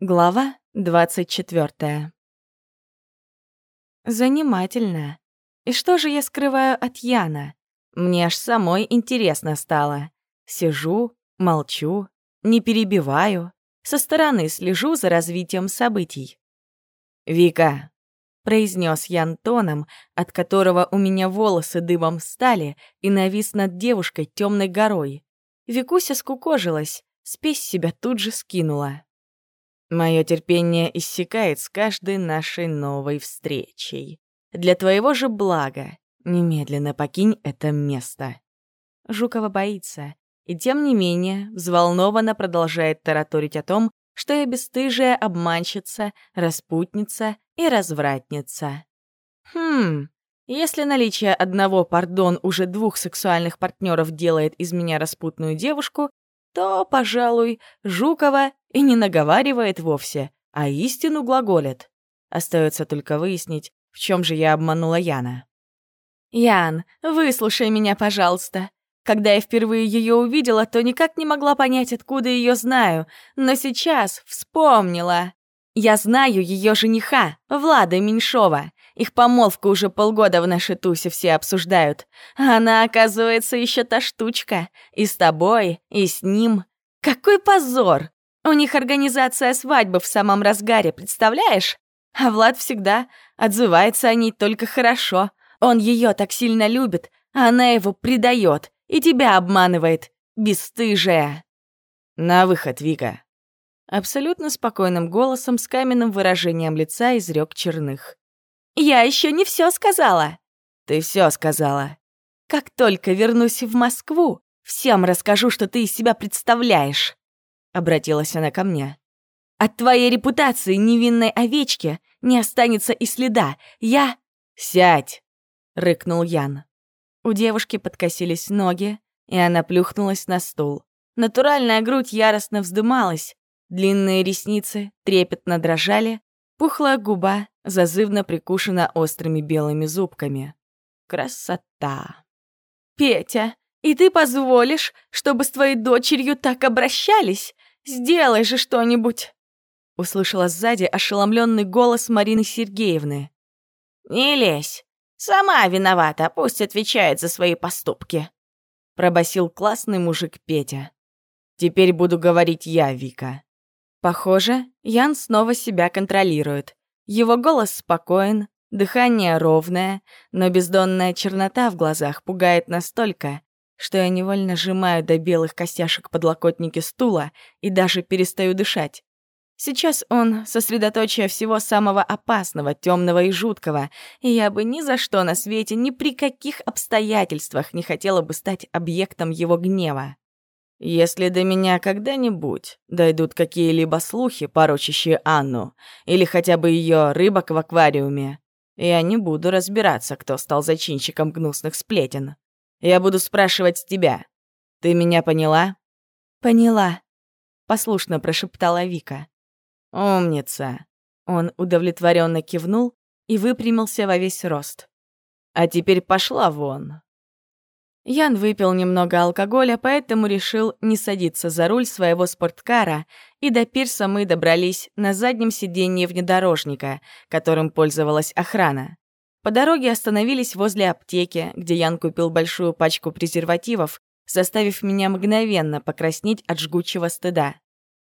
Глава двадцать четвертая. Занимательно. И что же я скрываю от Яна? Мне аж самой интересно стало. Сижу, молчу, не перебиваю, со стороны слежу за развитием событий. «Вика», — произнес Ян тоном, от которого у меня волосы дыбом встали и навис над девушкой темной горой. Викуся скукожилась, спесь себя тут же скинула. Мое терпение иссякает с каждой нашей новой встречей. Для твоего же блага немедленно покинь это место. Жукова боится, и тем не менее взволнованно продолжает тараторить о том, что я бесстыжая обманщица, распутница и развратница. Хм, если наличие одного, пардон, уже двух сексуальных партнеров делает из меня распутную девушку, то, пожалуй, Жукова и не наговаривает вовсе, а истину глаголит. Остается только выяснить, в чем же я обманула Яна. «Ян, выслушай меня, пожалуйста. Когда я впервые ее увидела, то никак не могла понять, откуда ее знаю, но сейчас вспомнила. Я знаю ее жениха, Влада Меньшова. Их помолвку уже полгода в нашей тусе все обсуждают. она, оказывается, еще та штучка. И с тобой, и с ним. Какой позор! У них организация свадьбы в самом разгаре, представляешь? А Влад всегда отзывается о ней только хорошо. Он ее так сильно любит, а она его предает и тебя обманывает, бесстыжая. На выход, Вика. Абсолютно спокойным голосом с каменным выражением лица изрек Черных. Я еще не все сказала. Ты все сказала. Как только вернусь в Москву, всем расскажу, что ты из себя представляешь. — обратилась она ко мне. «От твоей репутации невинной овечки не останется и следа. Я...» «Сядь!» — рыкнул Ян. У девушки подкосились ноги, и она плюхнулась на стул. Натуральная грудь яростно вздымалась, длинные ресницы трепетно дрожали, пухлая губа зазывно прикушена острыми белыми зубками. Красота! «Петя, и ты позволишь, чтобы с твоей дочерью так обращались? Сделай же что-нибудь!» Услышала сзади ошеломленный голос Марины Сергеевны. «Не лезь! Сама виновата, пусть отвечает за свои поступки!» Пробасил классный мужик Петя. «Теперь буду говорить я, Вика». Похоже, Ян снова себя контролирует. Его голос спокоен, дыхание ровное, но бездонная чернота в глазах пугает настолько, что я невольно сжимаю до белых костяшек подлокотники стула и даже перестаю дышать. Сейчас он сосредоточие всего самого опасного, темного и жуткого, и я бы ни за что на свете, ни при каких обстоятельствах не хотела бы стать объектом его гнева. Если до меня когда-нибудь дойдут какие-либо слухи, порочащие Анну, или хотя бы ее рыбок в аквариуме, я не буду разбираться, кто стал зачинщиком гнусных сплетен. Я буду спрашивать тебя. Ты меня поняла?» «Поняла», — послушно прошептала Вика. «Умница». Он удовлетворенно кивнул и выпрямился во весь рост. «А теперь пошла вон». Ян выпил немного алкоголя, поэтому решил не садиться за руль своего спорткара, и до пирса мы добрались на заднем сиденье внедорожника, которым пользовалась охрана. По дороге остановились возле аптеки, где Ян купил большую пачку презервативов, заставив меня мгновенно покраснеть от жгучего стыда.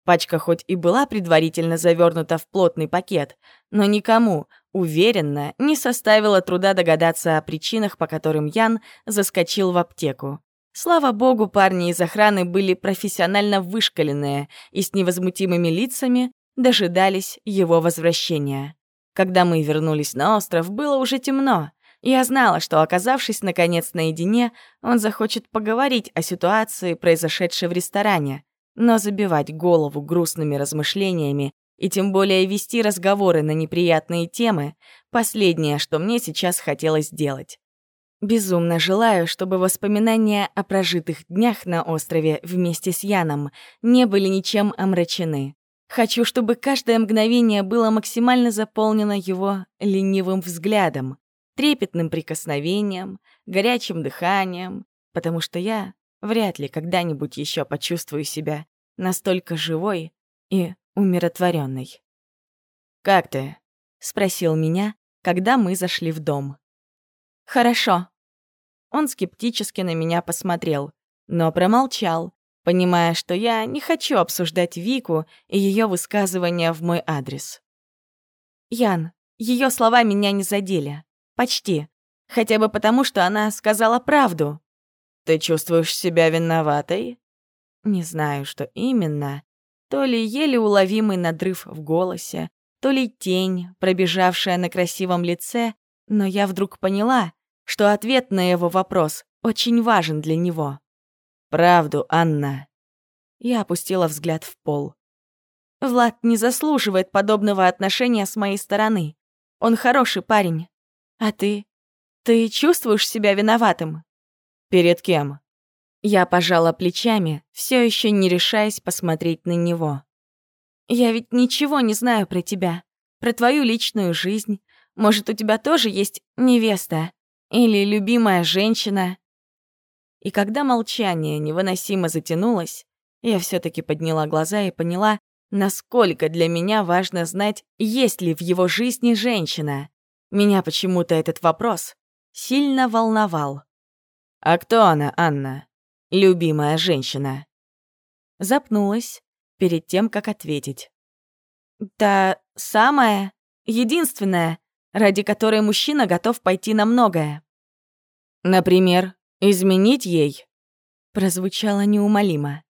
Пачка хоть и была предварительно завернута в плотный пакет, но никому, уверенно, не составило труда догадаться о причинах, по которым Ян заскочил в аптеку. Слава богу, парни из охраны были профессионально вышкаленные и с невозмутимыми лицами дожидались его возвращения. Когда мы вернулись на остров, было уже темно. Я знала, что, оказавшись наконец наедине, он захочет поговорить о ситуации, произошедшей в ресторане. Но забивать голову грустными размышлениями и тем более вести разговоры на неприятные темы — последнее, что мне сейчас хотелось сделать. Безумно желаю, чтобы воспоминания о прожитых днях на острове вместе с Яном не были ничем омрачены. Хочу, чтобы каждое мгновение было максимально заполнено его ленивым взглядом, трепетным прикосновением, горячим дыханием, потому что я вряд ли когда-нибудь еще почувствую себя настолько живой и умиротворенной. «Как ты?» — спросил меня, когда мы зашли в дом. «Хорошо». Он скептически на меня посмотрел, но промолчал, понимая, что я не хочу обсуждать Вику и ее высказывания в мой адрес. «Ян, ее слова меня не задели. Почти. Хотя бы потому, что она сказала правду». «Ты чувствуешь себя виноватой?» Не знаю, что именно. То ли еле уловимый надрыв в голосе, то ли тень, пробежавшая на красивом лице, но я вдруг поняла, что ответ на его вопрос очень важен для него. «Правду, Анна». Я опустила взгляд в пол. Влад не заслуживает подобного отношения с моей стороны. Он хороший парень. А ты? Ты чувствуешь себя виноватым? Перед кем? Я пожала плечами, все еще не решаясь посмотреть на него. Я ведь ничего не знаю про тебя, про твою личную жизнь. Может, у тебя тоже есть невеста или любимая женщина? И когда молчание невыносимо затянулось, я все таки подняла глаза и поняла, насколько для меня важно знать, есть ли в его жизни женщина. Меня почему-то этот вопрос сильно волновал. «А кто она, Анна? Любимая женщина?» Запнулась, перед тем, как ответить. «Та самая, единственная, ради которой мужчина готов пойти на многое». «Например, изменить ей?» Прозвучало неумолимо.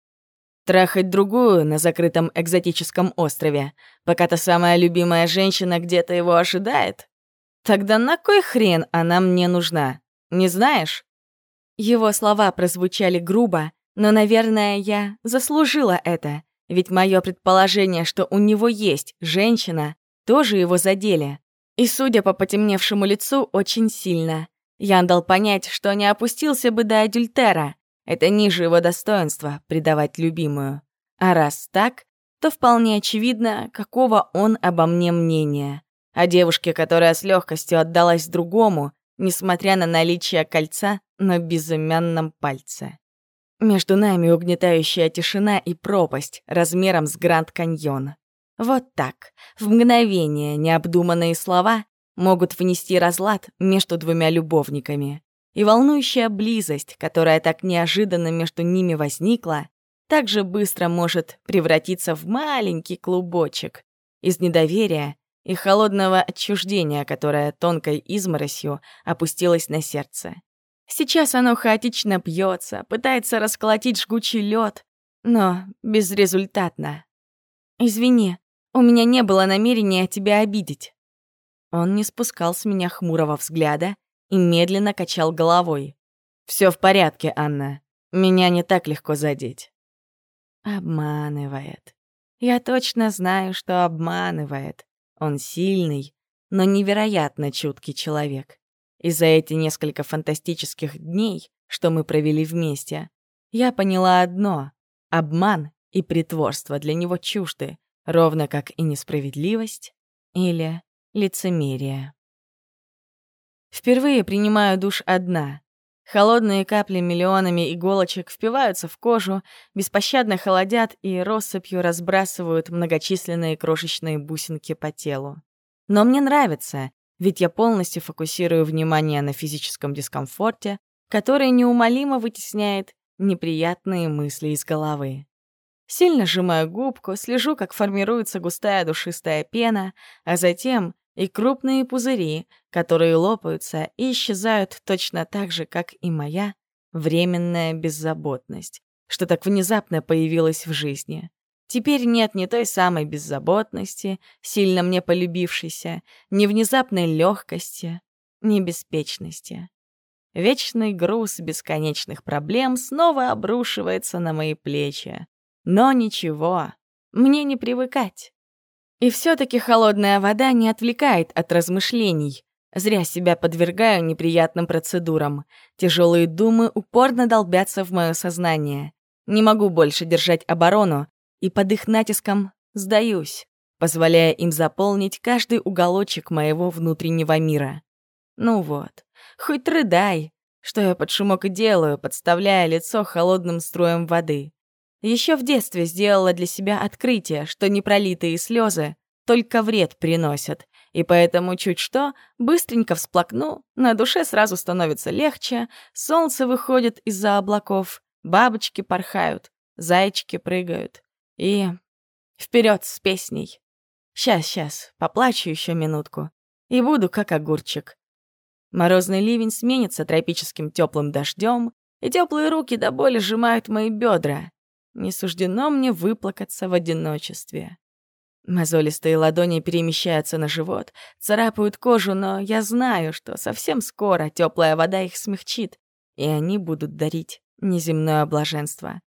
«Трахать другую на закрытом экзотическом острове, пока та самая любимая женщина где-то его ожидает? Тогда на кой хрен она мне нужна? Не знаешь?» Его слова прозвучали грубо, но, наверное, я заслужила это, ведь мое предположение, что у него есть женщина, тоже его задели. И, судя по потемневшему лицу, очень сильно. Ян дал понять, что не опустился бы до адюльтера. Это ниже его достоинства — предавать любимую. А раз так, то вполне очевидно, какого он обо мне мнения. О девушке, которая с легкостью отдалась другому, несмотря на наличие кольца на безымянном пальце. Между нами угнетающая тишина и пропасть размером с Гранд-каньон. Вот так, в мгновение необдуманные слова могут внести разлад между двумя любовниками. И волнующая близость, которая так неожиданно между ними возникла, также быстро может превратиться в маленький клубочек из недоверия и холодного отчуждения, которое тонкой изморосью опустилось на сердце. Сейчас оно хаотично бьется, пытается расколотить жгучий лед, но безрезультатно. «Извини, у меня не было намерения тебя обидеть». Он не спускал с меня хмурого взгляда и медленно качал головой. Все в порядке, Анна. Меня не так легко задеть». Обманывает. Я точно знаю, что обманывает. Он сильный, но невероятно чуткий человек. И за эти несколько фантастических дней, что мы провели вместе, я поняла одно — обман и притворство для него чужды, ровно как и несправедливость или лицемерие. Впервые принимаю душ одна. Холодные капли миллионами иголочек впиваются в кожу, беспощадно холодят и россыпью разбрасывают многочисленные крошечные бусинки по телу. Но мне нравится, ведь я полностью фокусирую внимание на физическом дискомфорте, который неумолимо вытесняет неприятные мысли из головы. Сильно сжимаю губку, слежу, как формируется густая душистая пена, а затем и крупные пузыри, которые лопаются и исчезают точно так же, как и моя временная беззаботность, что так внезапно появилась в жизни. Теперь нет ни той самой беззаботности, сильно мне полюбившейся, ни внезапной легкости, ни беспечности. Вечный груз бесконечных проблем снова обрушивается на мои плечи. Но ничего, мне не привыкать. И все-таки холодная вода не отвлекает от размышлений. Зря себя подвергаю неприятным процедурам. Тяжелые думы упорно долбятся в мое сознание. Не могу больше держать оборону, и под их натиском сдаюсь, позволяя им заполнить каждый уголочек моего внутреннего мира. Ну вот, хоть рыдай, что я под шумок и делаю, подставляя лицо холодным струем воды. Еще в детстве сделала для себя открытие, что непролитые слезы только вред приносят, и поэтому чуть что, быстренько всплакну, на душе сразу становится легче, солнце выходит из-за облаков, бабочки порхают, зайчики прыгают. И вперед с песней. Сейчас, сейчас, поплачу еще минутку. И буду как огурчик. Морозный ливень сменится тропическим теплым дождем, и теплые руки до боли сжимают мои бедра. Не суждено мне выплакаться в одиночестве. Мозолистые ладони перемещаются на живот, царапают кожу, но я знаю, что совсем скоро теплая вода их смягчит, и они будут дарить неземное блаженство.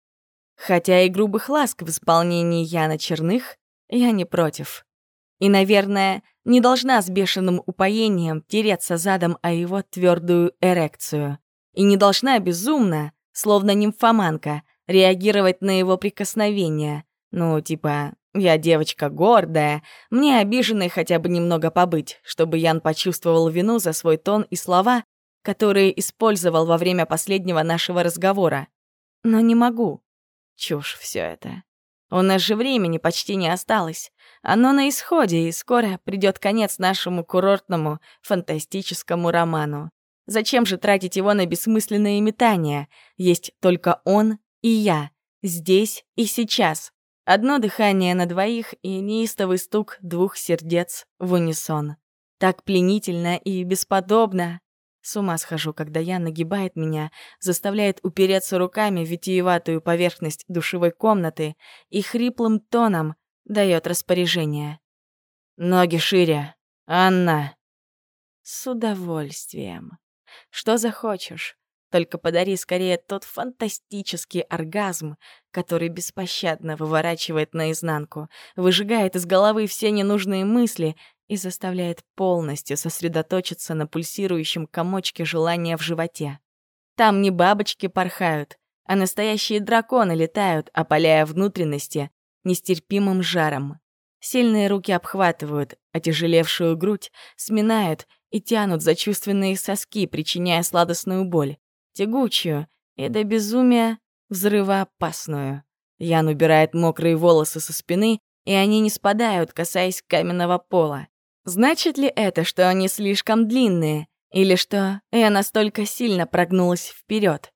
Хотя и грубых ласк в исполнении Яна Черных я не против. И, наверное, не должна с бешеным упоением тереться задом о его твердую эрекцию. И не должна безумно, словно нимфоманка, реагировать на его прикосновения. Ну, типа, я девочка гордая, мне обиженной хотя бы немного побыть, чтобы Ян почувствовал вину за свой тон и слова, которые использовал во время последнего нашего разговора. Но не могу. Чушь все это. У нас же времени почти не осталось. Оно на исходе, и скоро придет конец нашему курортному фантастическому роману. Зачем же тратить его на бессмысленные метания? Есть только он и я, здесь и сейчас. Одно дыхание на двоих и неистовый стук двух сердец в унисон. Так пленительно и бесподобно. С ума схожу, когда я нагибает меня, заставляет упереться руками в витиеватую поверхность душевой комнаты и хриплым тоном дает распоряжение. «Ноги шире! Анна!» С удовольствием. Что захочешь. Только подари скорее тот фантастический оргазм, который беспощадно выворачивает наизнанку, выжигает из головы все ненужные мысли и заставляет полностью сосредоточиться на пульсирующем комочке желания в животе. Там не бабочки порхают, а настоящие драконы летают, опаляя внутренности нестерпимым жаром. Сильные руки обхватывают, отяжелевшую грудь, сминают и тянут за чувственные соски, причиняя сладостную боль тягучую и до безумия взрывоопасную. Ян убирает мокрые волосы со спины, и они не спадают, касаясь каменного пола. Значит ли это, что они слишком длинные, или что я настолько сильно прогнулась вперед?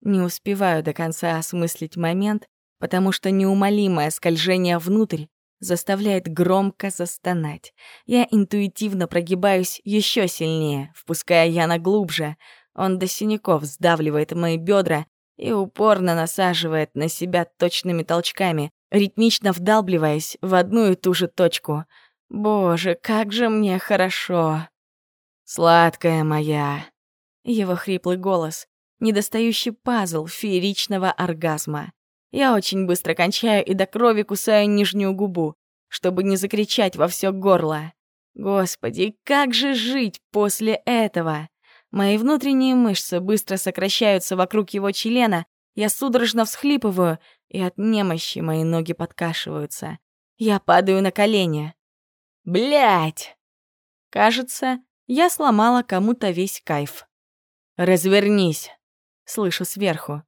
Не успеваю до конца осмыслить момент, потому что неумолимое скольжение внутрь заставляет громко застонать. Я интуитивно прогибаюсь еще сильнее, впуская Яна глубже, он до синяков сдавливает мои бедра и упорно насаживает на себя точными толчками, ритмично вдалбливаясь в одну и ту же точку. Боже, как же мне хорошо. Сладкая моя. Его хриплый голос, недостающий пазл фееричного оргазма. Я очень быстро кончаю и до крови кусаю нижнюю губу, чтобы не закричать во все горло. Господи, как же жить после этого? Мои внутренние мышцы быстро сокращаются вокруг его члена, я судорожно всхлипываю, и от немощи мои ноги подкашиваются. Я падаю на колени. Блять! Кажется, я сломала кому-то весь кайф. «Развернись!» — слышу сверху.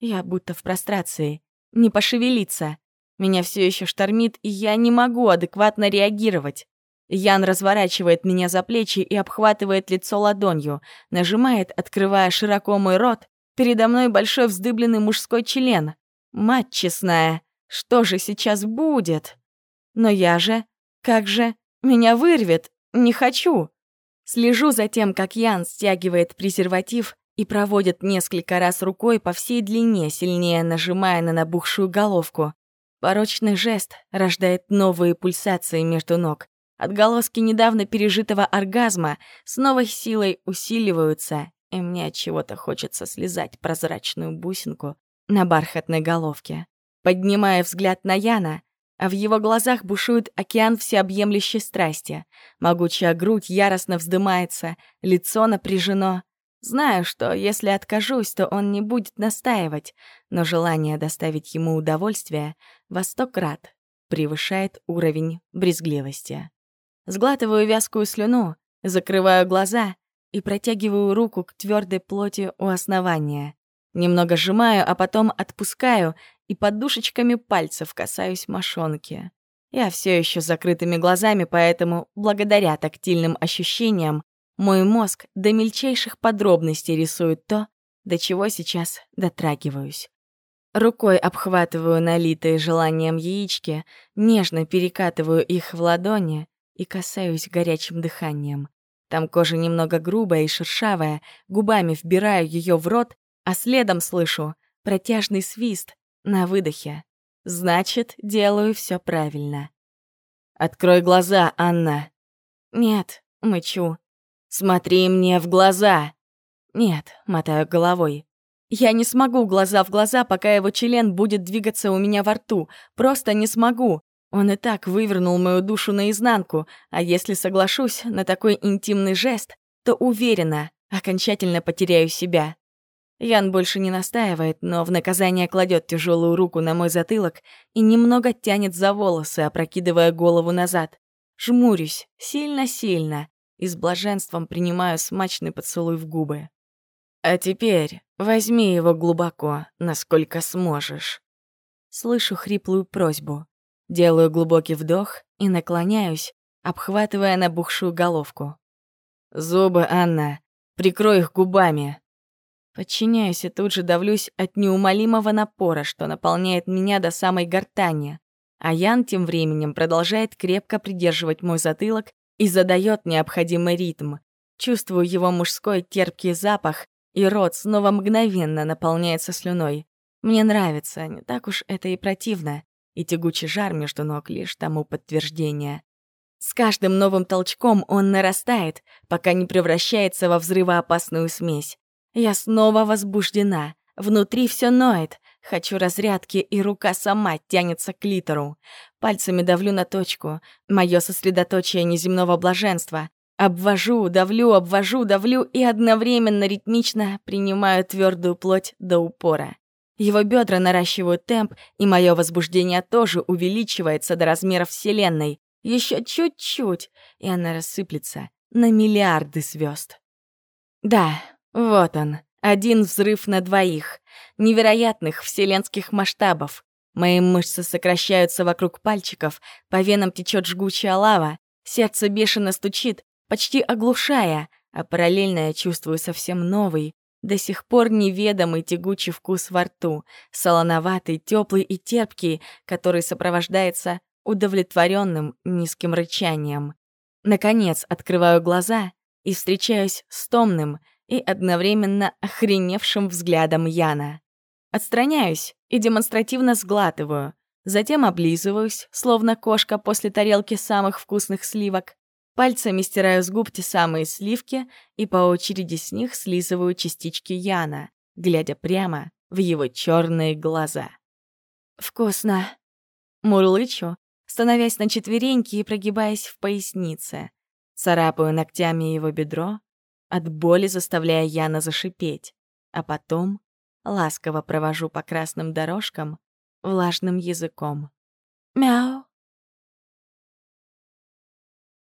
Я будто в прострации. Не пошевелиться. Меня все еще штормит, и я не могу адекватно реагировать. Ян разворачивает меня за плечи и обхватывает лицо ладонью, нажимает, открывая широко мой рот. Передо мной большой вздыбленный мужской член. Мать честная, что же сейчас будет? Но я же, как же, меня вырвет, не хочу. Слежу за тем, как Ян стягивает презерватив и проводит несколько раз рукой по всей длине, сильнее нажимая на набухшую головку. Порочный жест рождает новые пульсации между ног. Отголоски недавно пережитого оргазма с новой силой усиливаются, и мне от чего-то хочется слезать прозрачную бусинку на бархатной головке. Поднимая взгляд на Яна, а в его глазах бушует океан всеобъемлющей страсти. Могучая грудь яростно вздымается, лицо напряжено. Знаю, что если откажусь, то он не будет настаивать, но желание доставить ему удовольствие во сто крат превышает уровень брезгливости. Сглатываю вязкую слюну, закрываю глаза и протягиваю руку к твердой плоти у основания. Немного сжимаю, а потом отпускаю и подушечками пальцев касаюсь мошонки. Я все еще с закрытыми глазами, поэтому, благодаря тактильным ощущениям, мой мозг до мельчайших подробностей рисует то, до чего сейчас дотрагиваюсь. Рукой обхватываю налитые желанием яички, нежно перекатываю их в ладони и касаюсь горячим дыханием. Там кожа немного грубая и шершавая, губами вбираю ее в рот, а следом слышу протяжный свист на выдохе. Значит, делаю все правильно. «Открой глаза, Анна!» «Нет», — мычу. «Смотри мне в глаза!» «Нет», — мотаю головой. «Я не смогу глаза в глаза, пока его член будет двигаться у меня во рту. Просто не смогу. Он и так вывернул мою душу наизнанку, а если соглашусь на такой интимный жест, то уверена, окончательно потеряю себя. Ян больше не настаивает, но в наказание кладет тяжелую руку на мой затылок и немного тянет за волосы, опрокидывая голову назад. Жмурюсь, сильно-сильно, и с блаженством принимаю смачный поцелуй в губы. «А теперь возьми его глубоко, насколько сможешь». Слышу хриплую просьбу. Делаю глубокий вдох и наклоняюсь, обхватывая набухшую головку. «Зубы, Анна, прикрой их губами». Подчиняюсь и тут же давлюсь от неумолимого напора, что наполняет меня до самой гортани. А Ян тем временем продолжает крепко придерживать мой затылок и задает необходимый ритм. Чувствую его мужской терпкий запах, и рот снова мгновенно наполняется слюной. Мне нравится, не так уж это и противно и тягучий жар между ног лишь тому подтверждение. С каждым новым толчком он нарастает, пока не превращается во взрывоопасную смесь. Я снова возбуждена, внутри все ноет, хочу разрядки, и рука сама тянется к литеру. Пальцами давлю на точку, мое сосредоточие неземного блаженства. Обвожу, давлю, обвожу, давлю и одновременно ритмично принимаю твердую плоть до упора. Его бедра наращивают темп, и мое возбуждение тоже увеличивается до размеров Вселенной. Еще чуть-чуть, и она рассыплется на миллиарды звезд. Да, вот он, один взрыв на двоих. Невероятных вселенских масштабов. Мои мышцы сокращаются вокруг пальчиков, по венам течет жгучая лава, сердце бешено стучит, почти оглушая, а параллельно я чувствую совсем новый, до сих пор неведомый тягучий вкус во рту, солоноватый, теплый и терпкий, который сопровождается удовлетворенным низким рычанием. Наконец открываю глаза и встречаюсь с томным и одновременно охреневшим взглядом Яна. Отстраняюсь и демонстративно сглатываю, затем облизываюсь, словно кошка после тарелки самых вкусных сливок, Пальцами стираю с губ те самые сливки и по очереди с них слизываю частички Яна, глядя прямо в его черные глаза. «Вкусно!» Мурлычу, становясь на четвереньки и прогибаясь в пояснице. Царапаю ногтями его бедро, от боли заставляя Яна зашипеть, а потом ласково провожу по красным дорожкам влажным языком. «Мяу!»